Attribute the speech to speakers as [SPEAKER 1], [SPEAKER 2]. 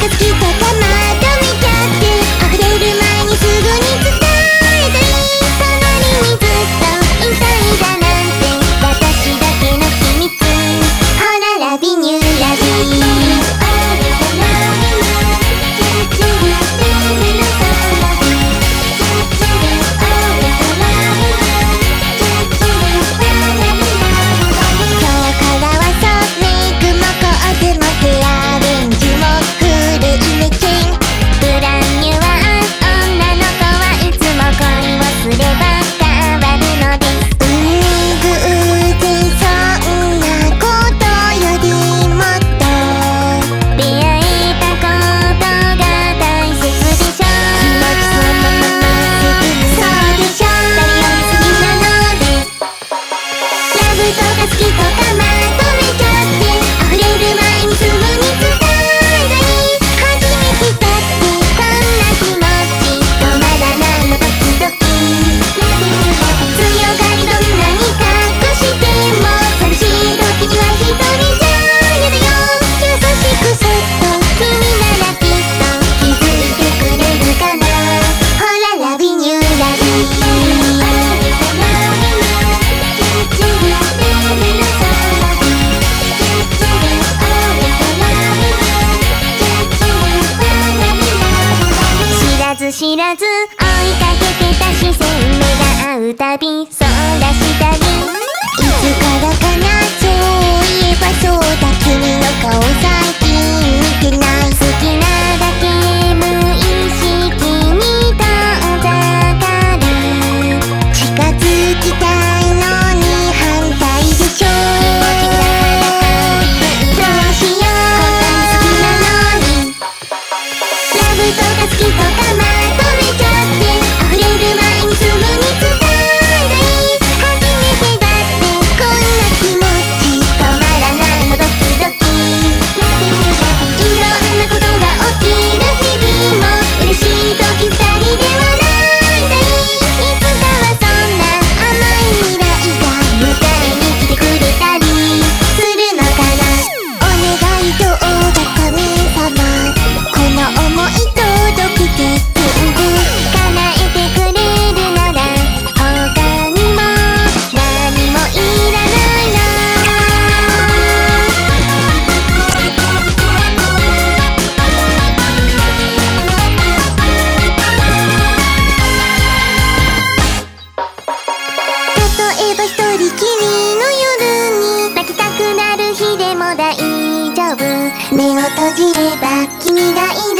[SPEAKER 1] Look at you, but とか好きとかまとめちゃって溢れる前にすぐにらず追いかけてた視線目が合
[SPEAKER 2] うたびそうだ
[SPEAKER 1] したり
[SPEAKER 2] 目を閉じれば君がいる